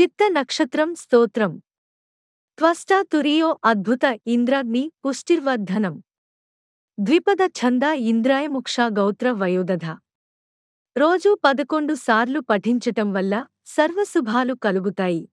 చిత్త నక్షత్రం స్తోత్రం. త్వష్టా తురియో అద్భుత ఇంద్రాగ్ని పుష్టిర్వర్ధనం. ద్విపద ఛంద ఇంద్రాయముక్షా గౌత్ర వయోదధ. రోజూ పదకొండు సార్లు పఠించటం వల్ల సర్వశుభాలు కలుగుతాయి.